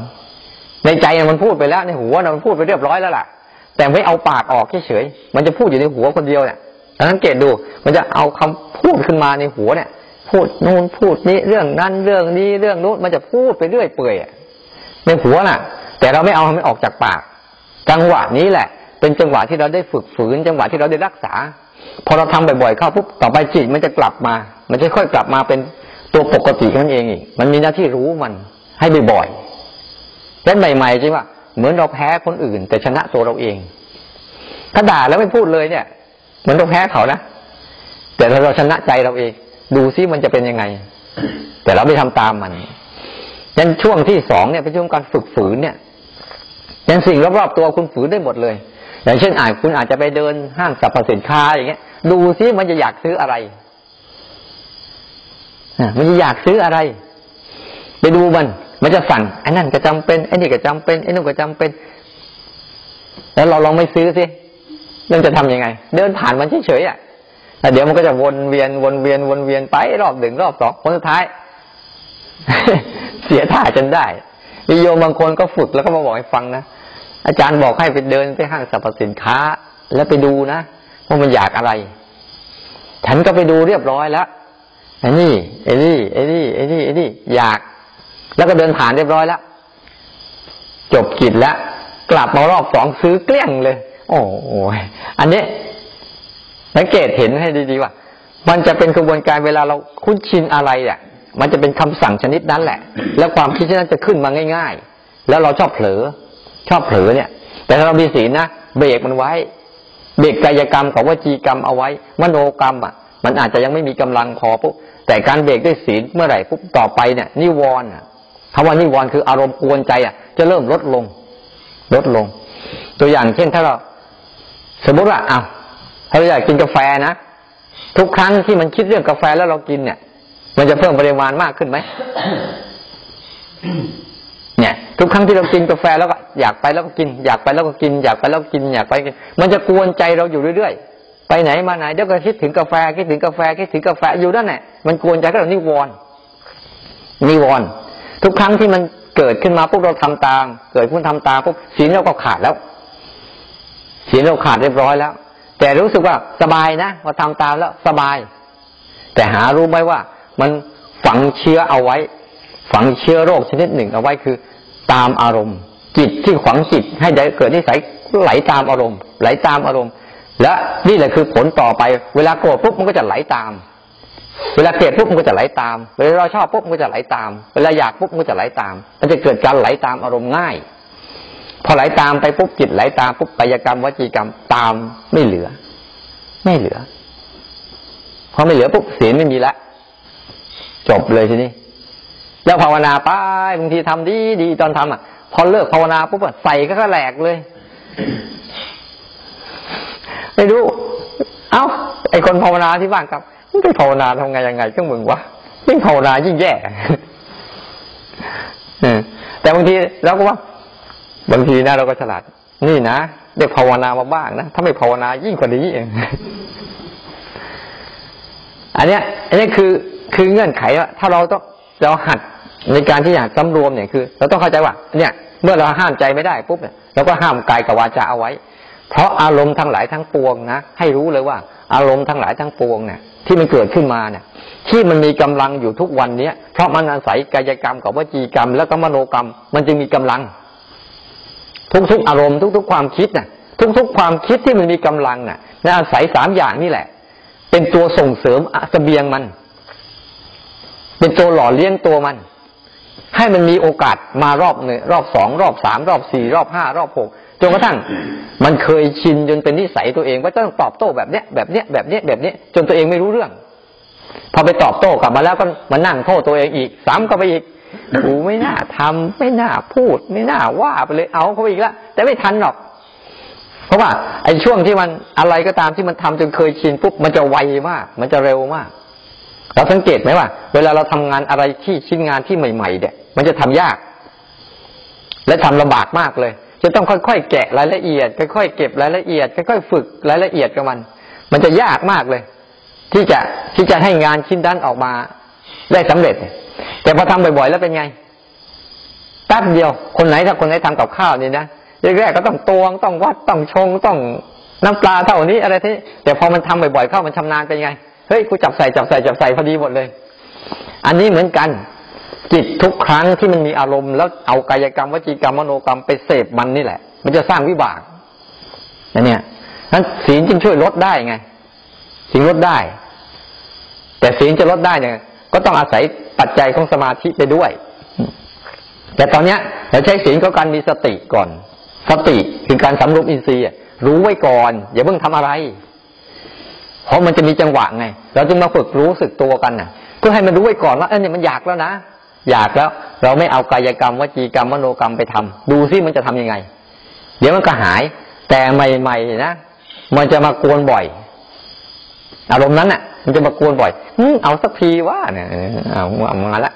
ในใจมันพูดไปแล้วในหัวมันพูดไปเรียบร้อยแล้วล่ะ แต่ไม่เอาปากออกเฉยๆมันจะพูดอยู่ในหัวคนเดียวเนี่ยสังเกตดู มันจะเอาคำพูดขึ้นมาในหัวเนี่ย พูดนู่นพูดนี้เรื่องนั้นเรื่องนี้เรื่องนู้นมันจะพูดไปเรื่อยเปื่อยในหัวน่ะ แต่เราไม่เอามันออกจากปาก จังหวะนี้แหละ เป็นจังหวะที่เราได้ฝึกฝืน จังหวะที่เราได้รักษา พอเราทำบ่อยๆเข้าปุ๊บต่อไปจิตมันจะกลับมา มันจะค่อยกลับมาเป็นตัวปกติของมันเองอีกมันมีหน้าที่รู้มันให้บ่อยๆ และใหม่ๆจริงว่าเหมือนเราแพ้คนอื่น แต่ชนะตัวเราเองถ้าด่าแล้วไม่พูดเลยเนี่ย เหมือนเราแพ้เขานะแต่ถ้าเราชนะใจเราเอง ดูซิมันจะเป็นยังไง แต่เราไม่ทำตามมันยันช่วงที่สองเนี่ยเป็นช่วงการฝึกฝืนเนี่ยยันสิ่งรอบๆตัวคุณฝืนได้หมดเลย อย่างเช่นอาจคุณอาจจะไปเดินห้างสรรพสินค้าอย่างเงี้ย ดูซิมันจะอยากซื้ออะไรมันจะอยากซื้ออะไร ไปดูมัน มันจะสั่งไอ้นั่นก็จำเป็นไอ้นี่ก็จำเป็นไอ้นู่นก็จำเป็น แล้วเราลองไม่ซื้อสิเรื่องจะทํำยังไง เดินผ่านมันเฉยๆอะแล้วเดี๋ยวมันก็จะวนเวียนวนเวียนวนเวียนไปรอบหนึ่งรอบสองคนสุดท้าย เสียท่าจนได้มีโยมบางคนก็ฝึกแล้วก็มาบอกให้ฟังนะอาจารย์บอกให้ไปเดินไปห้างสรรพสินค้า แล้วไปดูนะว่ามันอยากอะไร ฉันก็ไปดูเรียบร้อยแล้วไอ้นี่ไอ้นี่ไอ้นี่ไอ้นี่ไอ้นี่อยาก แล้วก็เดินผ่านเรียบร้อยแล้ว จบกิจแล้ว กลับมารอบสองซื้อเกลี้ยงเลย โอ้โหอันนี้สังเกตเห็นให้ดีๆว่า มันจะเป็นกระบวนการเวลาเราคุ้นชินอะไรเนี่ยมันจะเป็นคำสั่งชนิดนั้นแหละ แล้วความคิดนั้นจะขึ้นมาง่าย ๆ แล้วเราชอบเผลอ ชอบเผลอเนี่ย แต่ถ้าเรามีศีลนะเบรกมันไว้ เบรกกายกรรมของวจีกรรมเอาไว้ มโนกรรมอะ มันอาจจะยังไม่มีกำลังพอปุ๊บแต่การเบรกด้วยศีลเมื่อไหร่ปุ๊บต่อไปเนี่ยนิวรณ์ คำว่านิวรณ์คืออารมณ์กวนใจอะ จะเริ่มลดลง ลดลง ตัวอย่างเช่นถ้าเรา สมมติว่าอ้าวถ้าเราอยากกินกาแฟนะทุกครั้งที่มันคิดเรื่องกาแฟแล้วเรากินเนี่ย มันจะเพิ่มปริมาณมากขึ้นไหมเนี่ย ทุกครั้งที่เรากินกาแฟแล้วก็อยากไปแล้วก็กิน อยากไปแล้วก็กิน อยากไปแล้วก็กินอยากไปกินมันจะกวนใจเราอยู่เรื่อยๆไปไหนมาไหนเดี๋ยวก็คิดถึงกาแฟคิดถึงกาแฟคิดถึงกาแฟอยู่นั่นแหละมันกวนใจก็เรานิวรณ์นิวรณ์ ทุกครั้งที่มันเกิดขึ้นมาพวกเราทำตาม เกิดขึ้นทำตามพวกศีลเราก็ขาดแล้วศีลเราขาดเรียบร้อยแล้ว แต่รู้สึกว่าสบายนะพอทำตามแล้วสบาย แต่หารู้ไหมว่า มันฝังเชื้อเอาไว้ ฝังเชื้อโรคชนิดหนึ่งเอาไว้คือ ตามอารมณ์ จิตที่ฝังจิตให้ได้เกิดนิสัยไหลตามอารมณ์ ไหลตามอารมณ์ และนี่แหละคือผลต่อไป เวลาโกรธปุ๊บมันก็จะไหลตาม เวลาเกลียดปุ๊บมันก็จะไหลตาม เวลาเราชอบปุ๊บมันก็จะไหลตาม เวลาอยากปุ๊บมันก็จะไหลตาม มันจะเกิดการไหลตามอารมณ์ง่าย พอไหลตามไปปุ๊บจิตไหลตามปุ๊บกายกรรมวจีกรรมตามไม่เหลือ ไม่เหลือ พอไม่เหลือปุ๊บเสียไม่มีละ จบเลยทีนี้แล้วภาวนาไปบางทีทำดีดีตอนทำอะ พอเลิกภาวนาปุ๊บใส่ก็แหลกเลย ไม่รู้ เอ้าไอคนภาวนาที่บ้านครับ ไม่ภาวนาทำไงยังไงก็มึงวะยิ่งภาวนายิ่งแย่แต่บางทีเราก็ว่า บางทีนะเราก็ฉลาด นี่นะได้ภาวนามาบ้างนะถ้าไม่ภาวนายิ่งกว่านี้เองอันเนี้ย อันนี้คือคือเงื่อนไขว่าถ้าเราต้องเราหัดในการที่อยากสำรวมเนี่ยคือ เราต้องเข้าใจว่า เนี่ย เมื่อเราห้ามใจไม่ได้ปุ๊บเนี่ยเราก็ห้ามกายกับวาจาเอาไว้ เพราะอารมณ์ทั้งหลายทั้งปวงนะให้รู้เลยว่า อารมณ์ทั้งหลายทั้งปวงเนี่ย ที่มันเกิดขึ้นมาเนี่ย ที่มันมีกำลังอยู่ทุกวันเนี้ยเพราะมันอาศัยกายกรรมกับวจีกรรม แล้วก็มโนกรรม มันจึงมีกำลัง ทุกๆอารมณ์ทุก ๆ ความคิดน่ะ ทุก ๆ ความคิดที่มันมีกำลังน่ะอาศัยสามอย่างนี่แหละ เป็นตัวส่งเสริมเสบียงมัน เป็นตัวหล่อเลี้ยงตัวมัน ให้มันมีโอกาสมารอบหนึ่งรอบสองรอบสามรอบสี่รอบห้ารอบหก จนกระทั่งมันเคยชินจนเป็นนิสัยตัวเองว่าต้องตอบโต้แบบเนี้ยแบบเนี้ยแบบเนี้ยแบบเนี้ยจนตัวเองไม่รู้เรื่อง พอไปตอบโต้กลับมาแล้วก็มานั่งโทษตัวเองอีกซ้ำก็ไปอีกกูไม่น่าทำไม่น่าพูด ไม่น่าว่าไปเลยเอาเขาอีกแล้วแต่ไม่ทันหรอก เพราะว่าไอ้ช่วงที่มันอะไรก็ตามที่มันทำจนเคยชินปุ๊บมันจะไวมาก มันจะเร็วมาก เราสังเกตไหมว่า เวลาเราทำงานอะไรที่ชิ้นงานที่ใหม่ๆเนี่ยมันจะทำยาก และทำลำบากมากเลย จะต้องค่อยๆแกะรายละเอียด ค่อยๆเก็บรายละเอียด ค่อยๆฝึกรายละเอียดกับมัน มันจะยากมากเลย ที่จะที่จะให้งานชิ้นนั้นออกมาได้สำเร็จ แต่พอทำบ่อยๆแล้วเป็นไงแป๊บเดียว คนไหนถ้าคนไหนทำกับข้าวนี่นะแรกๆก็ต้องตวงต้องวัดต้องชงต้องน้ำปลาเท่านี้อะไรที่แต่พอมันทำบ่อยๆเข้ามันชำนาญเป็นไงเฮ้ยกูจับใส่จับใส่จับใส่พอดีหมดเลย อันนี้เหมือนกัน จิตทุกครั้งที่มันมีอารมณ์แล้วเอากายกรรมวจีกรรมมโนกรรมไปเสพมันนี่แหละ มันจะสร้างวิบากอันเนี้ยนั้นศีลจึงช่วยลดได้ไงศีลลดได้ แต่ศีลจะลดได้เนี่ย ก็ต้องอาศัยปัจจัยของสมาธิไปด้วย แต่ตอนเนี้ยเราใช้ศีลก็การมีสติก่อน สติคือการสำรวมอินทรีย์รู้ไว้ก่อน อย่าเพิ่งทำอะไร เพราะมันจะมีจังหวะไง เราจึงมาฝึกรู้สึกตัวกันน่ะ เพื่อให้มันรู้ไว้ก่อนว่าเออเนี่ยมันอยากแล้วนะ อยากแล้ว เราไม่เอากายกรรมวจีกรรมมโนกรรมไปทำดูซิมันจะทํำยังไง เดี๋ยวมันก็หาย แต่ใหม่ๆนะมันจะมากวนบ่อย อารมณ์นั้นน่ะ มันจะมากวนบ่อยอืเอาสักทีว่าเนี่ยเอามาละ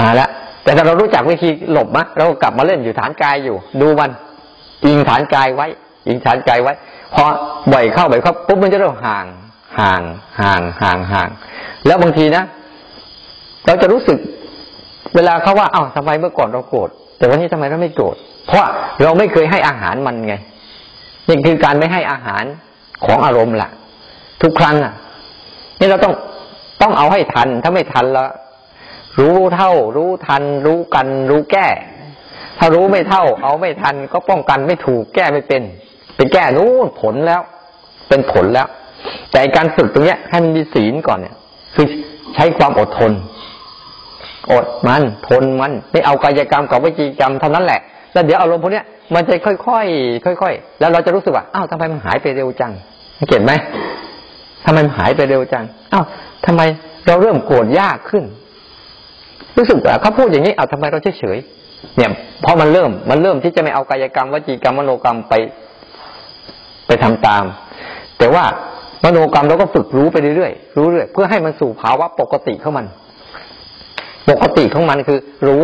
มาละแต่ถ้าเรารู้จักวิธีหลบมะเรากลับมาเล่นอยู่ฐานกายอยู่ ดูมันอิงฐานกายไว้ อิงฐานกายไว้พอบ่อยเข้าบ่อยเข้าปุ๊บมันจะเริ่มห่าง ห่าง ห่าง ห่าง ห่าง แล้วบางทีนะ เราจะรู้สึก เวลาเขาว่าเอ้าทำไมเมื่อก่อนเราโกรธแต่วันนี้ทำไมเราไม่โกรธเพราะเราไม่เคยให้อาหารมันไงนี่คือการไม่ให้อาหารของอารมณ์ล่ะ ทุกครั้งอะนี่เราต้องต้องเอาให้ทัน ถ้าไม่ทันแล้วรู้เท่า รู้ทัน รู้กัน รู้แก้ ถ้ารู้ไม่เท่า เอาไม่ทัน ก็ป้องกันไม่ถูกแก้ไม่เป็น เป็นแก้นู้นผลแล้ว เป็นผลแล้ว แต่การฝึกตรงเนี้ยให้มันมีศีลก่อนเนี่ย คือใช้ความอดทน อดมันทนมันไม่เอากายกรรมกับวิจีกรรมเท่านั้นแหละแล้วเดี๋ยวอารมณ์พวกนี้ยมันจะค่อยๆค่อยๆแล้วเราจะรู้สึกว่าอ้าวทำไมมันหายไปเร็วจังเก็ตไหมทำไมมันหายไปเร็วจังอ้าวทำไมเราเริ่มโกรธยากขึ้น รู้สึกว่าเขาพูดอย่างนี้อ้าวทำไมเราเฉยๆเนี่ยเพราะมันเริ่มมันเริ่มที่จะไม่เอากายกรรมวจีกรรมมโนกรรมไป ไปทำตาม แต่ว่ามโนกรรมเราก็ฝึกรู้ไปเรื่อยๆรู้เรื่อยเพื่อให้มันสู่ภาวะปกติของมัน ปกติของมันคือรู้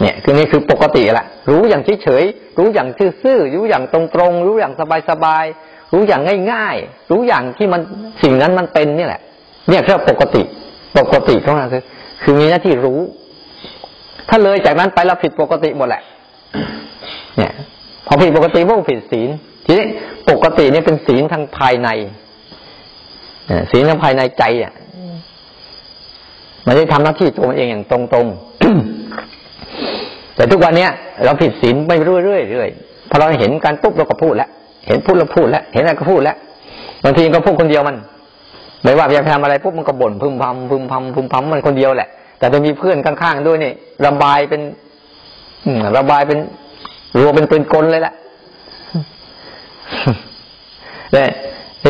เนี่ยคือนี่คือปกติแหละรู้อย่างเฉยๆรู้อย่างซื่อๆรู้อย่างตรงๆรู้อย่างสบายๆรู้อย่างง่ายๆรู้อย่างที่มันสิ่งนั้นมันเป็นนี่แหละ เนี่ยคือปกติ ปกติของมันคือ คือมีหน้าที่รู้ ถ้าเลยจากนั้นไปเราผิดปกติหมดแหละ เนี่ย พอผิดปกติพวกผิดศีลทีนี้ปกติเนี่ยเป็นศีลทางภายในศีลทางภายในใจอะ มันได้ทำหน้าที่ตัวมันเองอย่างตรงๆแต่ทุกวันเนี้ยเราผิดศีลไปเรื่อยๆเรื่อยพอเราเห็นการปุ๊บเราก็พูดแล้วเห็นพูดเราพูดแล้วเห็นอะไรก็พูดแล้วบางทีก็พูดคนเดียวมันไม่ว่าอยากทำอะไรปุ๊บมันก็บ่นพึมพำพึมพำพึมพำมันคนเดียวแหละ แต่จะมีเพื่อนข้างๆด้วยนี่ระบายเป็นระบายเป็นรัวเป็นปืนกลเลยแหละเนี่ย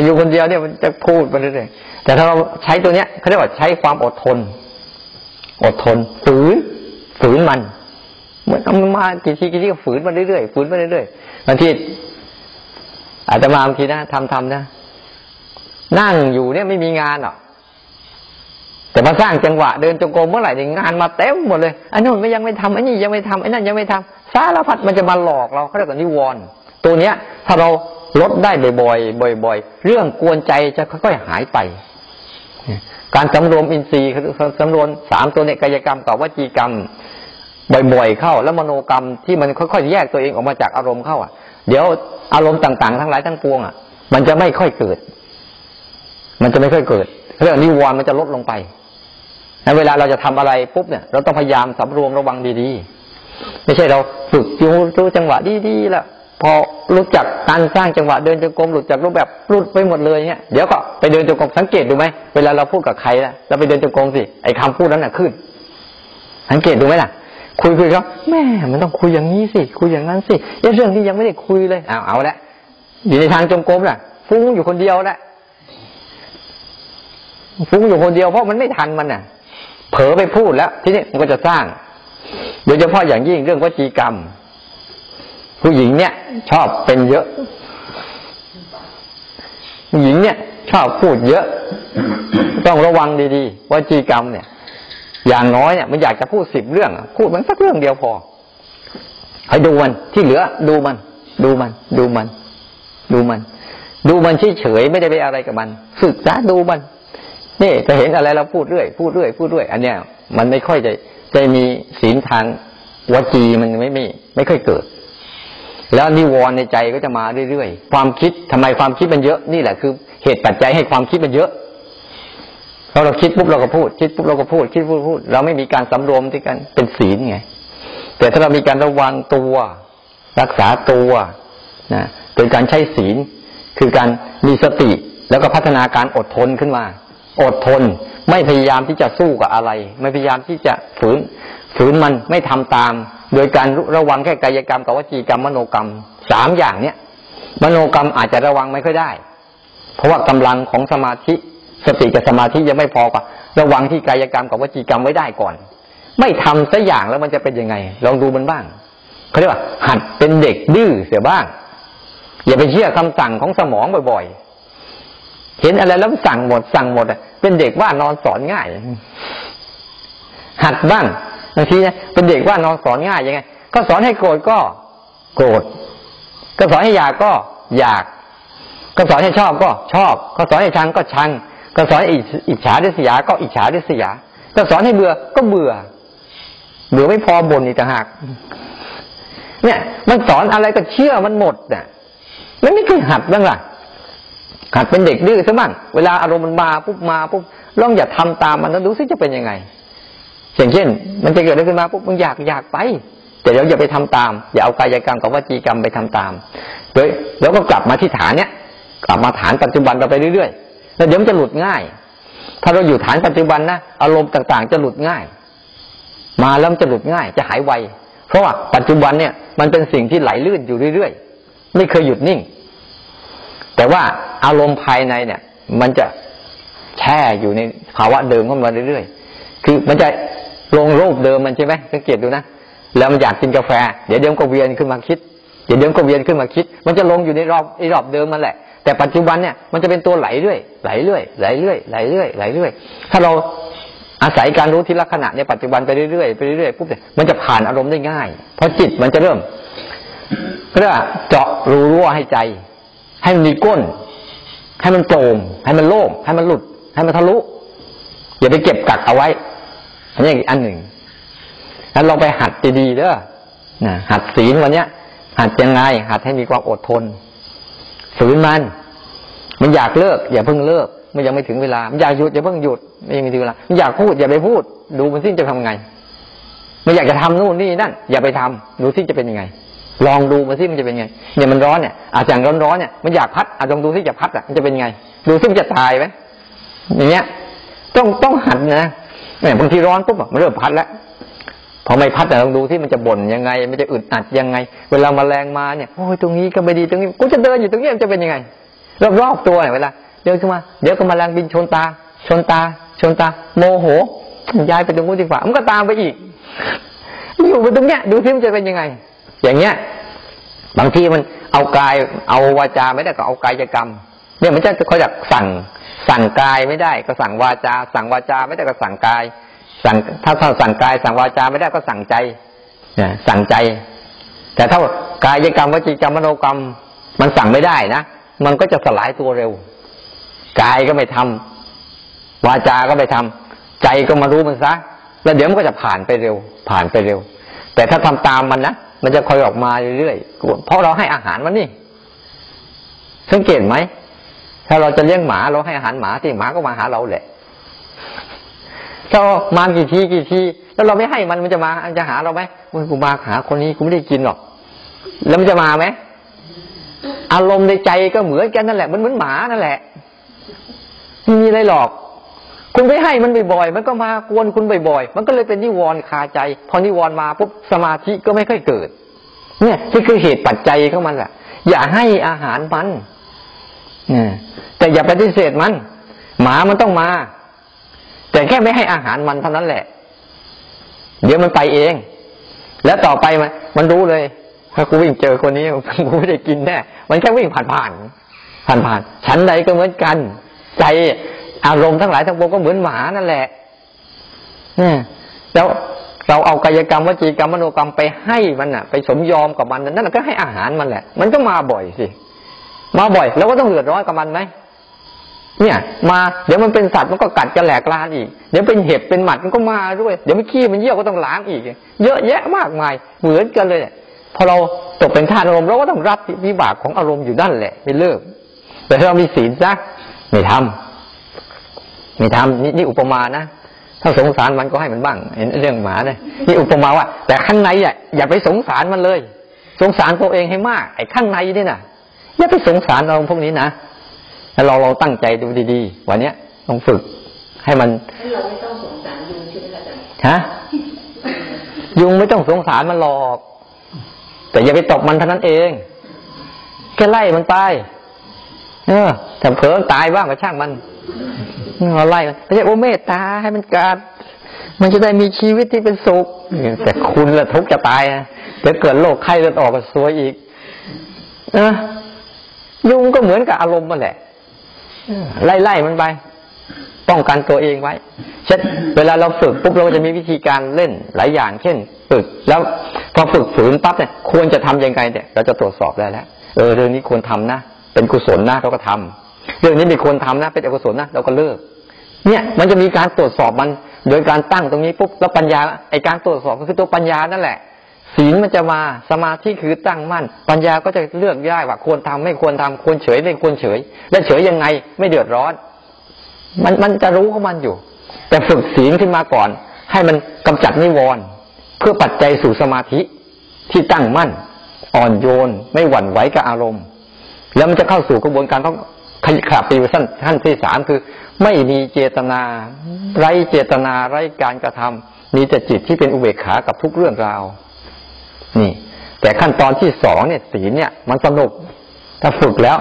อยู่คนเดียวเนี่ยมันจะพูดไปเรื่อยๆแต่ถ้าเราใช้ตัวเนี้ยเขาเรียกว่าใช้ความอดทน อดทนฝืนฝืนมันเหมือนเอามันมากี่ทีกี่ทีก็ฝืนมาเรื่อยๆฝืนมาเรื่อยๆบางทีอาจจะมาบางทีนะทำทำนะ นั่งอยู่เนี่ยไม่มีงานหรอกแต่มาสร้างจังหวะเดินจงกรมเมื่อไหร่เนี่ยงานมาเต็มหมดเลยอันนู้นไม่ยังไม่ทำอันนี้ยังไม่ทำอันนั้นยังไม่ทำสารพัดมันจะมาหลอกเราเขาเรียกว่านิวรณ์ตัวเนี้ย ถ้าเราลดได้บ่อยๆบ่อยๆเรื่องกวนใจจะค่อยๆหายไป การสำรวมอินทรีย์สำรวมสามตัวเนี่ยกายกรรมกับวจีกรรมบ่อยๆเข้า แล้วมโนกรรมที่มันค่อยๆแยกตัวเองออกมาจากอารมณ์เข้าอะ เดี๋ยวอารมณ์ต่าง ๆ ทั้งหลายทั้งปวงอะ มันจะไม่ค่อยเกิด มันจะไม่ค่อยเกิดเรื่องนิวรณ์มันจะลดลงไปในเวลาเราจะทำอะไรปุ๊บเนี่ย เราต้องพยายามสำรวมระวังดีๆ ไม่ใช่เราฝึกยูรู้จังหวะดีๆแล้ว พอรู้จักการสร้างจังหวะเดินจงกรมหลุดจากรูปแบบหลุดไปหมดเลยเนี่ยเดี๋ยวก็ไปเดินจงกรมสังเกตดูไหมเวลาเราพูดกับใครนะเราไปเดินจงกรมสิไอ้คาพูดนั้นน่ะขึ้น สังเกตดูไหมล่ะ คุยคุยเขาแม่มันต้องคุยอย่างนี้สิคุยอย่างนั้นสิเรื่องที่ยังไม่ได้คุยเลยเอาเอาละอยู่ในทางจงกรมน่ะ ฟุ้งอยู่คนเดียวละฟุ้งอยู่คนเดียวเพราะมันไม่ทันมันน่ะ เผลอไปพูดแล้ว ทีนี้มันก็จะสร้าง โดยเฉพาะอย่างยิ่งเรื่องวจีกรรม ผู้หญิงเนี่ย ชอบเป็นเยอะ ผู้หญิงเนี่ย ชอบพูดเยอะ ต้องระวังดีๆวจีกรรมเนี่ย อย่างน้อยเนี่ยมันอยากจะพูดสิบเรื่อง พูดมันสักเรื่องเดียวพอให้ดูมันที่เหลือ ดูมัน ดูมัน ดูมัน ดูมัน ดูมันเฉยๆไม่ได้ไปอะไรกับมัน ศึกษาดูมันนี่จะเห็นอะไรเราพูดเรื่อยพูดเรื่อยพูดเรื่อยอันเนี้ยมันไม่ค่อยจะจะมีศีลทางวจีมันไม่ไม่ไม่ค่อยเกิด แล้วนิวรณ์ในใจก็จะมาเรื่อยๆ ความคิดทำไมความคิดมันเยอะ นี่แหละคือเหตุปัจจัยให้ความคิดมันเยอะเราเราคิดปุ๊บเราก็พูด คิดปุ๊บเราก็พูด คิดปุ๊บพูด เราไม่มีการสำรวมที่กันเป็นศีลไง แต่ถ้าเรามีการระวังตัว รักษาตัวนะโดยการใช้ศีล คือการมีสติแล้วก็พัฒนาการอดทนขึ้นมา อดทนไม่พยายามที่จะสู้กับอะไร ไม่พยายามที่จะฝืน ฝืนมันไม่ทำตาม โดยการระวังแค่กายกรรมกับวจีกรรมมโนกรรมสามอย่างเนี้ยมโนกรรมอาจจะระวังไม่ค่อยได้ เพราะว่ากำลังของสมาธิสติกับสมาธิยังไม่พอกับระวังที่กายกรรมกับวจีกรรมไว้ได้ก่อน ไม่ทำสักอย่างแล้วมันจะเป็นยังไง ลองดูมันบ้างเขาเรียกว่า หัดเป็นเด็กดื้อเสียบ้าง อย่าไปเชื่อคำสั่งของสมองบ่อยๆ เห็นอะไรแล้วสั่งหมดสั่งหมดอะเป็นเด็กว่านอนสอนง่าย หัดบ้าง บางทีเนี่ยเป็นเด็กว่าน้อนสอนง่ายยังไง ก็สอนให้โกรธก็โกรธก็สอนให้อยากก็อยาก ก็สอนให้ชอบก็ชอบ ก็สอนให้ชังก็ชัง ก็สอนให้อิจฉาดิษยา ก็อิจฉาดิษยา ก็สอนให้เบื่อก็เบื่อ เบื่อไม่พอบ่นอีกต่างหากเนี่ย มันสอนอะไรก็เชื่อมันหมดน่ะมันไม่เคยหัดบ้างล่ะหัดเป็นเด็กดื้อซะบ้างเวลาอารมณ์มันมาปุ๊บมาปุ๊บลองอย่าทำตามมันแล้วดูซิจะเป็นยังไง อย่างเช่น มันจะเกิดอะไรขึ้นมาปุ๊บมึงอยากอยากไป แต่เดี๋ยวอย่าไปทำตาม อย่าเอากายกรรมกับวจีกรรมไปทำตามโดยแล้วก็กลับมาที่ฐานเนี้ยกลับมาฐานปัจจุบันเราไปเรื่อยๆแล้วเดี๋ยวมันจะหลุดง่าย ถ้าเราอยู่ฐานปัจจุบันนะอารมณ์ต่างๆ จะหลุดง่าย มาแล้วมันจะหลุดง่าย จะหายไวเพราะว่าปัจจุบันเนี่ยมันเป็นสิ่งที่ไหลลื่นอยู่เรื่อยๆไม่เคยหยุดนิ่ง แต่ว่าอารมณ์ภายในเนี่ย มันจะแช่อยู่ในภาวะเดิมของมันเรื่อยๆคือมันจะ ลงรูปเดิมมันใช่ไหมสังเกตดูนะแล้วมันอยากกินกาแฟ เดี๋ยวเดี๋ยวก็เวียนขึ้นมาคิด เดี๋ยวเดี๋ยวก็เวียนขึ้นมาคิด มันจะลงอยู่ในรอบในรอบเดิมมันแหละ แต่ปัจจุบันเนี่ยมันจะเป็นตัวไหลเรื่อยไหลเรื่อยไหลเรื่อยไหลเรื่อยไหลเรื่อยถ้าเราอาศัยการรู้ทีละขณะในปัจจุบันไปเรื่อยๆไปเรื่อยๆปุ๊บเนี่ยมันจะผ่านอารมณ์ได้ง่าย เพราะจิตมันจะเริ่มเรียกเจาะรูรั่วให้ใจ ให้มันมีก้น ให้มันโจมให้มันโล่งให้มันหลุด ให้มันทะลุอย่าไปเก็บกักเอาไว้ อันนี้อีกอันหนึ่งแล้วลองไปหัดดีๆเด้อนะหัดศีลวันเนี้ย หัดยังไง หัดให้มีความอดทนฝืนมัน มันอยากเลิก อย่าเพิ่งเลิกมันยังไม่ถึงเวลา มันอยากหยุดอย่าเพิ่งหยุดไม่ยังไม่ถึงเวลา มันอยากพูดอย่าไปพูด ดูมันสิ้นจะทำไง มันอยากจะทำนู่นนี่นั่น อย่าไปทำดูสิ้นจะเป็นยังไง ลองดูมันสิมันจะเป็นไง เนี่ยมันร้อนเนี่ย อาจจะร้อนร้อนๆเนี่ย มันอยากพัดอาจลองดูสิจะพัดอะ มันจะเป็นไง ดูสิมันจะตายไหมอย่างเงี้ย ต้องต้องหัดนะ เนี่ยบางทีร้อนปุ๊บมันเริ่มพัดแล้วพอไม่พัดแต่ลองดูที่มันจะบ่นยังไง มันจะอึดอัดยังไง เวลามาแรงมาเนี่ยโอ้ยตรงนี้ก็ไม่ดีตรงนี้กูจะเดินอยู่ตรงนี้มันจะเป็นยังไงรอบๆตัวเนี่ยเวลาเดินขึ้นมา เดี๋ยวก็มาแรงบินชนตา ชนตา ชนตา โมโหย้ายไปตรงนู้นดีกว่ามันก็ตามไปอีก อยู่ไปตรงเนี้ย ดูที่มันจะเป็นยังไง อย่างเงี้ย บางทีมันเอากายเอาวาจาไม่ได้ก็เอากายกรรม เนี่ยมันจะเขาอยากสั่ง สั่งกายไม่ได้ก็สั่งวาจา สั่งวาจาไม่ได้ก็สั่งกาย สั่งถ้าถ้าสั่งกาย สั่งวาจาไม่ได้ก็สั่งใจสั่งใจ แต่ถ้ากายกรรมวจีกรรมมโนกรรม มันสั่งไม่ได้นะมันก็จะสลายตัวเร็วกายก็ไม่ทำวาจา ก็ไม่ทำใจก็มารู้มันซะแล้วเดี๋ยวมันก็จะผ่านไปเร็ว ผ่านไปเร็ว แต่ถ้าทำตามมันนะมันจะคอยออกมาเรื่อยๆเพราะเราให้อาหารมันนี่สังเกตไหม ถ้าเราจะเลี้ยงหมาเราให้อาหารหมาที่หมาก็มาหาเราแหละถ้ามากี่ทีกี่ทีแล้วเราไม่ให้มันมันจะมามันจะหาเราไหมกูมาหาคนนี้กูไม่ได้กินหรอก แล้วมันจะมาไหมอารมณ์ในใจก็เหมือนกันนั่นแหละมันเหมือนหมานั่นแหละไม่มีอะไรหรอก คุณไปให้มันบ่อยๆมันก็มากวนคุณบ่อยๆมันก็เลยเป็นนิวรณ์คาใจ พอนิวรณ์มาปุ๊บสมาธิก็ไม่ค่อยเกิด เนี่ยนี่คือเหตุปัจจัยของมันแหละอย่าให้อาหารมัน แต่อย่าปฏิเสธมัน หมามันต้องมา แต่แค่ไม่ให้อาหารมันเท่านั้นแหละ เดี๋ยวมันไปเอง แล้วต่อไปมันมันรู้เลย ถ้ากูวิ่งเจอคนนี้กูไม่ได้กินแน่มันแค่วิ่งผ่านผ่านผ่านผ่านฉันใดก็เหมือนกัน ใจอารมณ์ทั้งหลายทั้งปวงก็เหมือนหมานั่นแหละเนี่ยแล้วเราเอากายกรรมวจีกรรมมโนกรรมไปให้มันอะ ไปสมยอมกับมันนั่นก็ให้อาหารมันแหละ มันก็มาบ่อยสิ มาบ่อยแล้วก็ต้องเดือดร้อนกับมันไหมเนี่ย มาเดี๋ยวมันเป็นสัตว์มันก็กัดจะแหลกลานอีก เดี๋ยวเป็นเห็บเป็นหมัดมันก็มาด้วย เดี๋ยวมันขี้มันเยี่ยวก็ต้องล้างอีก เยอะแยะมากมายเหมือนกันเลยพอเราตกเป็นทาสอารมณ์เราก็ต้องรับวิบากของอารมณ์อยู่นั่นแหละไม่เลิก แต่ถ้าเรามีศีลซะไม่ทำไม่ทำนี่นี่อุปมานะถ้าสงสารมันก็ให้มันบ้างเห็นเรื่องหมาเนี่ยนี่อุปมาว่า แต่ข้างในอะอย่าไปสงสารมันเลย สงสารตัวเองให้มากไอ้ข้างในนี่น่ะ อย่าไปสงสารเราพวกนี้นะแล้วเราเราตั้งใจดูดีๆ วันเนี้ยต้องฝึกให้มันเราไม่ต้องสงสารยุงใช่ไหมฮะยุงไม่ต้องสงสารมันหรอก แต่อย่าไปตบมันเท่านั้นเองแค่ไล่มันไปเออแต่เผลอตายบ้างก็ช่างมันเราไล่มันไม่ใช่โอเมตตาให้มันกาดมันจะได้มีชีวิตที่เป็นสุขแต่คุณละทุกจะตายนะเดี๋ยวเกิดโรคไข้เลือดออกก็ซวยอีกนะ ยุงก็เหมือนกับอารมณ์มันแหละไล่ไล่มันไป ป้องกันตัวเองไว้เช่นเวลาเราฝึกปุ๊บเราจะมีวิธีการเล่นหลายอย่าง เช่น ฝึกแล้วพอฝึกฝืนปั๊บเนี่ยควรจะทํำยังไงเนี่ยเราจะตรวจสอบได้แล้วเออเรื่องนี้ควรทำนะเป็นกุศลนะเราก็ทำเรื่องนี้มีคนทำนะเป็นอกุศลนะเราก็เลิก เนี่ย มันจะมีการตรวจสอบมัน โดยการตั้งตรงนี้ปุ๊บแล้วปัญญาไอการตรวจสอบก็คือตัวปัญญานั่นแหละ ศีลมันจะมาสมาธิคือตั้งมั่น ปัญญาก็จะเลือกได้ว่าควรทำไม่ควรทำควรเฉยไม่ควรเฉย และเฉยยังไงไม่เดือดร้อน มันมันจะรู้ของมันอยู่ แต่ฝึกศีลขึ้นมาก่อน ให้มันกำจัดนิวรณ์เพื่อปัจจัยสู่สมาธิที่ตั้งมั่น อ่อนโยน ไม่หวั่นไหวกับอารมณ์ แล้วมันจะเข้าสู่กระบวนการต้องขยับไปสั้นขั้นที่สามคือ ไม่มีเจตนา ไร้เจตนาไร้การกระทำมีแต่จิตที่เป็นอุเบกขากับทุกเรื่องราว นี่ แต่ขั้นตอนที่สองเนี่ยศีลเนี่ย มันสนุกถ้าฝึกแล้ว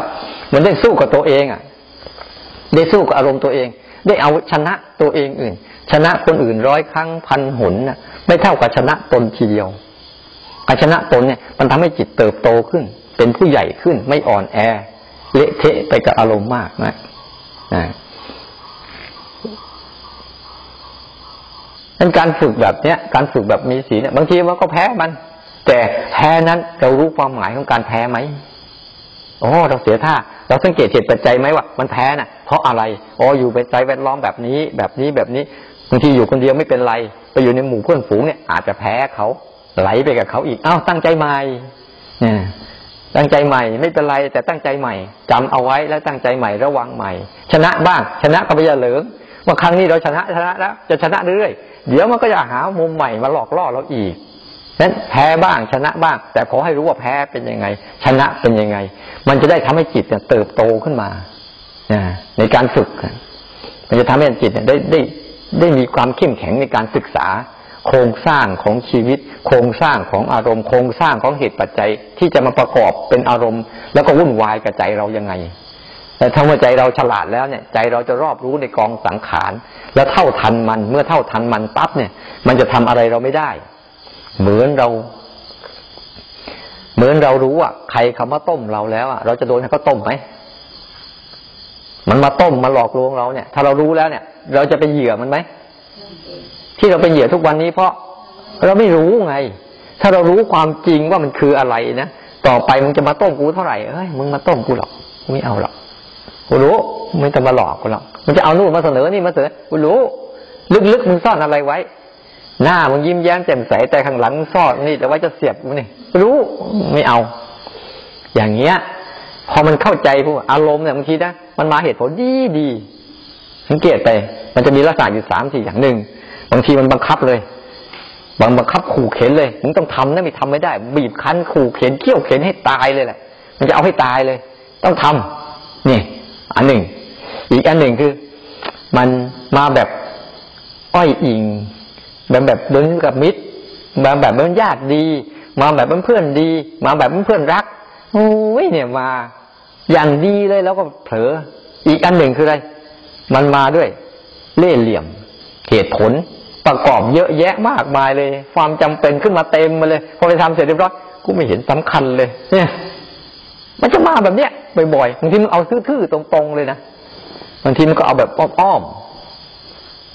มันได้สู้กับตัวเองอะ ได้สู้กับอารมณ์ตัวเอง ได้เอาชนะตัวเองอื่น ชนะคนอื่นร้อยครั้งพันหนน่ะไม่เท่ากับชนะตนทีเดียวการชนะตนเนี่ย มันทำให้จิตเติบโตขึ้น เป็นผู้ใหญ่ขึ้นไม่อ่อนแอ เละเทะไปกับอารมณ์มากนะนะนั้นการฝึกแบบเนี้ย การฝึกแบบมีศีลเนี่ย บางทีมันก็แพ้มัน แต่แพ้นั้นเรารู้ความหมายของการแพ้ไหมโอ้เราเสียท่า เราสังเกตเหตุปัจจัยไหมว่ามันแพ้น่ะ เพราะอะไรอ๋ออยู่เป็นใจแวดล้อมแบบนี้ แบบนี้แบบนี้บางทีอยู่คนเดียวไม่เป็นไร ไปอยู่ในหมู่เพื่อนฝูงเนี่ยอาจจะแพ้เขาไหลไปกับเขาอีกอ้าวตั้งใจใหม่เนี่ยตั้งใจใหม่ไม่เป็นไร แต่ตั้งใจใหม่จำเอาไว้แล้วตั้งใจใหม่ระวังใหม่ ชนะบ้าง ชนะก็ไม่จะเหลิงว่าครั้งนี้เราชนะชนะแล้วจะชนะเรื่อยเดี๋ยวมันก็จะหามุมใหม่มาหลอกล่อเราอีก นั้นแพ้บ้างชนะบ้าง แต่ขอให้รู้ว่าแพ้เป็นยังไง ชนะเป็นยังไง มันจะได้ทำให้จิตเนี่ยเติบโตขึ้นมาในการฝึก มันจะทำให้จิตเนี่ยได้ได้ได้มีความเข้มแข็งในการศึกษา โครงสร้างของชีวิต โครงสร้างของอารมณ์ โครงสร้างของเหตุปัจจัยที่จะมาประกอบเป็นอารมณ์ แล้วก็วุ่นวายกับใจเรายังไงแต่ถ้าเมื่อใจเราฉลาดแล้วเนี่ย ใจเราจะรอบรู้ในกองสังขาร แล้วเท่าทันมัน เมื่อเท่าทันมันปั๊บเนี่ย มันจะทำอะไรเราไม่ได้ เหมือนเรา เหมือนเรารู้ว่าใครคำว่าต้มเราแล้วอะเราจะโดนเขาต้มไหมมันมาต้มมาหลอกลวงเราเนี่ย ถ้าเรารู้แล้วเนี่ย เราจะเป็นเหยื่อมันไหมที่เราเป็นเหยื่อทุกวันนี้เพราะเราไม่รู้ไง ถ้าเรารู้ความจริงว่ามันคืออะไรนะต่อไปมึงจะมาต้มกูเท่าไหร่เอ้ยมึงมาต้มกูหรอกกูไม่เอาหรอกกูรู้มึงจะมาหลอกกูหรอกมันจะเอานู่นมาเสนอนี่มาเสนอกูรู้ ลึกๆมึงซ่อนอะไรไว้ หน้ามันยิ้มแย้มแจ่มใสแต่ข้างหลังซ่อนนี่แต่ว่าจะเสียบมันนี่รู้ไม่เอา อย่างเงี้ย พอมันเข้าใจพวกอารมณ์เนี่ยบางทีนะมันมาเหตุผลดีดีสังเกตไป มันจะมีลักษณะอยู่สามสี่อย่างหนึ่งบางทีมันบังคับเลยบางบังคับขู่เข็นเลยมึงต้องทำนะไม่ทำไม่ได้ บีบคั้นขู่เข็นเขี่ยวเข็นให้ตายเลยแหละ มันจะเอาให้ตายเลย ต้องทำนี่ อันหนึ่ง อีกอันหนึ่งคือ มันมาแบบอ้อยอิง แบบแบบเดินกับมิตรมาแบบเป็นญาติดี มาแบบเป็นเพื่อนดี มาแบบเป็นเพื่อนรักโอ้ยเนี่ยมา อย่างดีเลยแล้วก็เผลอ อีกอันหนึ่งคืออะไร มันมาด้วย เล่ห์เหลี่ยม เหตุผลประกอบเยอะแยะมากมายเลย ความจำเป็นขึ้นมาเต็มมาเลย พอไปทำเสร็จเรียบร้อยกูไม่เห็นสำคัญเลย เนี่ย มันจะมาแบบเนี้ยบ่อยๆบางทีมันเอาทื่อๆตรงๆเลยนะบางทีมันก็เอาแบบอ้อมๆ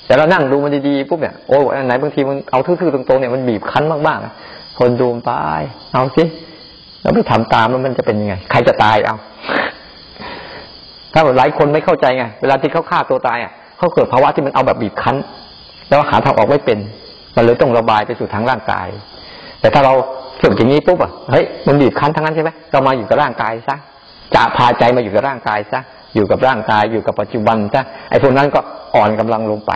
แต่เรานั่งดูมันดีๆปุ๊บเนี่ยโอ้ยไหนบางทีมันเอาทื่อๆตรงๆเนี่ยมันบีบคั้นมากๆคนดูตายเอาสิแล้วไปทำตามแล้วมันจะเป็นยังไง ใครจะตายเอา ถ้าหลายคนไม่เข้าใจไงเวลาที่เขาฆ่าตัวตายอะเขาเกิดภาวะที่มันเอาแบบบีบคั้น แล้วหาทางออกไม่เป็น มันเลยต้องระบายไปสู่ทางร่างกาย แต่ถ้าเราฝึกอย่างนี้ปุ๊บอะเฮ้ยมันบีบคั้นทั้งนั้นใช่ไหมเรามาอยู่กับร่างกายซะจะพาใจมาอยู่กับร่างกายซะอยู่กับร่างกายอยู่กับปัจจุบันซะไอ้พวกนั้นก็อ่อนกำลังลงไป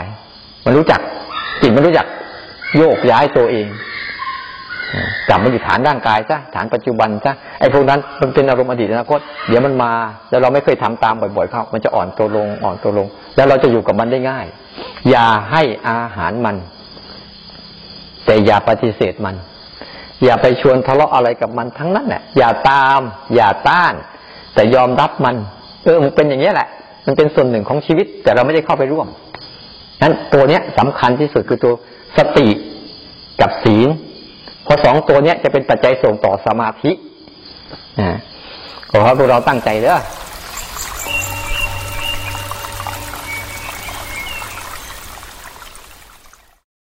มันรู้จักจิตมันรู้จักโยกย้ายตัวเองกลับมาอยู่ฐานร่างกายซะฐานปัจจุบันซะไอ้พวกนั้นมันเป็นอารมณ์อดีตอนาคตเดี๋ยวมันมาแล้วเราไม่เคยทำตามบ่อยๆเข้ามันจะอ่อนตัวลงอ่อนตัวลง แล้วเราจะอยู่กับมันได้ง่าย อย่าให้อาหารมัน แต่อย่าปฏิเสธมัน อย่าไปชวนทะเลาะอะไรกับมันทั้งนั้นแหละอย่าตาม อย่าต้าน แต่ยอมรับมันเออมันเป็นอย่างนี้แหละ มันเป็นส่วนหนึ่งของชีวิต แต่เราไม่ได้เข้าไปร่วม นั้นตัวเนี้ยสำคัญที่สุดคือตัวสติกับศีลเพราะสองตัวเนี้ยจะเป็นปัจจัยส่งต่อสมาธิอ่าขอให้พวกเราตั้งใจเด้อ